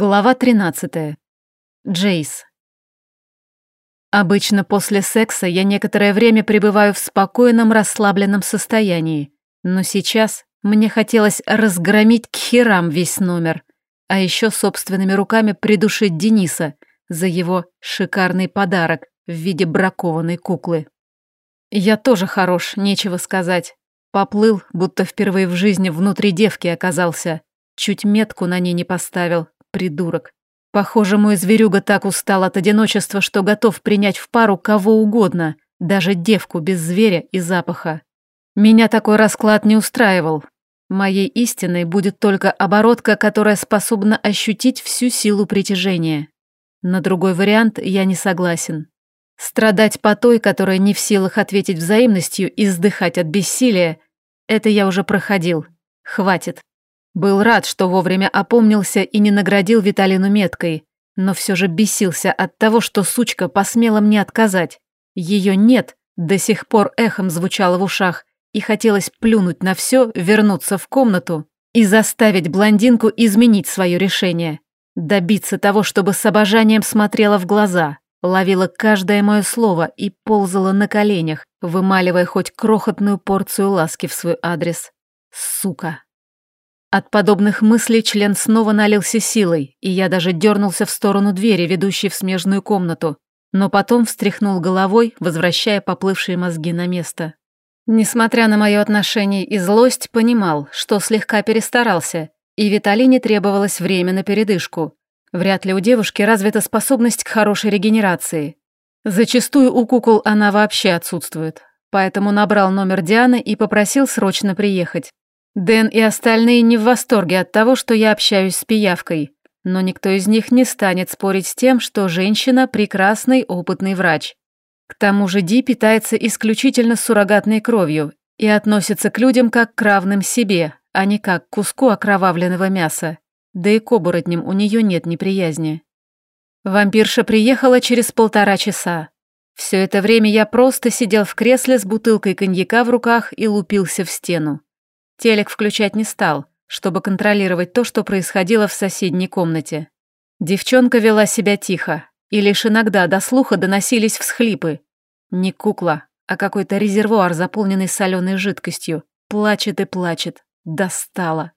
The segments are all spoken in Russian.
Глава 13. Джейс. Обычно после секса я некоторое время пребываю в спокойном, расслабленном состоянии, но сейчас мне хотелось разгромить к херам весь номер, а еще собственными руками придушить Дениса за его шикарный подарок в виде бракованной куклы. Я тоже хорош, нечего сказать. Поплыл, будто впервые в жизни внутри девки оказался. Чуть метку на ней не поставил, придурок. Похоже, мой зверюга так устал от одиночества, что готов принять в пару кого угодно, даже девку без зверя и запаха. Меня такой расклад не устраивал. Моей истиной будет только оборотка, которая способна ощутить всю силу притяжения. На другой вариант я не согласен. Страдать по той, которая не в силах ответить взаимностью и вздыхать от бессилия, это я уже проходил. Хватит. Был рад, что вовремя опомнился и не наградил Виталину меткой, но все же бесился от того, что сучка посмела мне отказать. Ее «нет» до сих пор эхом звучало в ушах, и хотелось плюнуть на все, вернуться в комнату и заставить блондинку изменить свое решение. Добиться того, чтобы с обожанием смотрела в глаза, ловила каждое мое слово и ползала на коленях, вымаливая хоть крохотную порцию ласки в свой адрес. Сука. От подобных мыслей член снова налился силой, и я даже дернулся в сторону двери, ведущей в смежную комнату, но потом встряхнул головой, возвращая поплывшие мозги на место. Несмотря на мое отношение и злость, понимал, что слегка перестарался, и Виталине требовалось время на передышку. Вряд ли у девушки развита способность к хорошей регенерации. Зачастую у кукол она вообще отсутствует, поэтому набрал номер Дианы и попросил срочно приехать. Дэн и остальные не в восторге от того, что я общаюсь с пиявкой, но никто из них не станет спорить с тем, что женщина – прекрасный опытный врач. К тому же Ди питается исключительно суррогатной кровью и относится к людям как к равным себе, а не как к куску окровавленного мяса. Да и к оборотням у нее нет неприязни. Вампирша приехала через полтора часа. Все это время я просто сидел в кресле с бутылкой коньяка в руках и лупился в стену. Телек включать не стал, чтобы контролировать то, что происходило в соседней комнате. Девчонка вела себя тихо, и лишь иногда до слуха доносились всхлипы. Не кукла, а какой-то резервуар, заполненный соленой жидкостью. Плачет и плачет. Достала.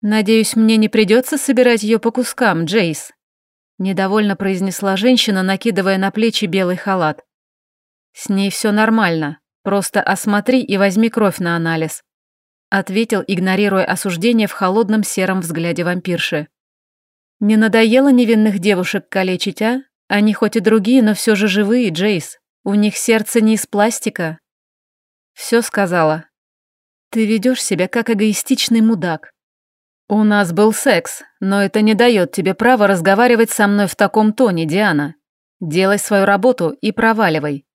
«Надеюсь, мне не придется собирать ее по кускам, Джейс», недовольно произнесла женщина, накидывая на плечи белый халат. «С ней все нормально. Просто осмотри и возьми кровь на анализ ответил, игнорируя осуждение в холодном сером взгляде вампирши. «Не надоело невинных девушек калечить, а? Они хоть и другие, но все же живые, Джейс. У них сердце не из пластика». Все сказала. «Ты ведешь себя как эгоистичный мудак. У нас был секс, но это не дает тебе права разговаривать со мной в таком тоне, Диана. Делай свою работу и проваливай».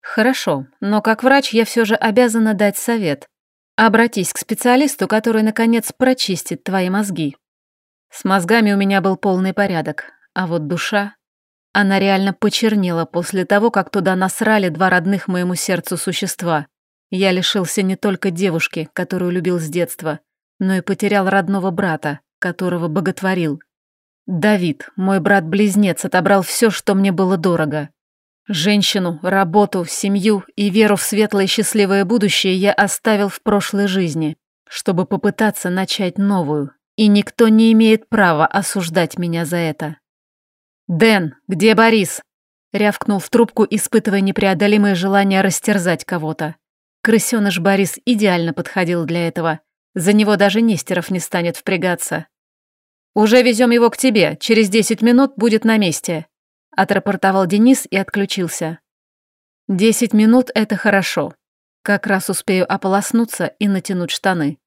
«Хорошо, но как врач я все же обязана дать совет. Обратись к специалисту, который, наконец, прочистит твои мозги. С мозгами у меня был полный порядок, а вот душа... Она реально почернела после того, как туда насрали два родных моему сердцу существа. Я лишился не только девушки, которую любил с детства, но и потерял родного брата, которого боготворил. Давид, мой брат-близнец, отобрал все, что мне было дорого. Женщину, работу, семью и веру в светлое счастливое будущее я оставил в прошлой жизни, чтобы попытаться начать новую, и никто не имеет права осуждать меня за это. «Дэн, где Борис?» рявкнул в трубку, испытывая непреодолимое желание растерзать кого-то. Крысёныш Борис идеально подходил для этого. За него даже Нестеров не станет впрягаться. «Уже везем его к тебе, через десять минут будет на месте», Отрапортовал Денис и отключился. Десять минут — это хорошо. Как раз успею ополоснуться и натянуть штаны.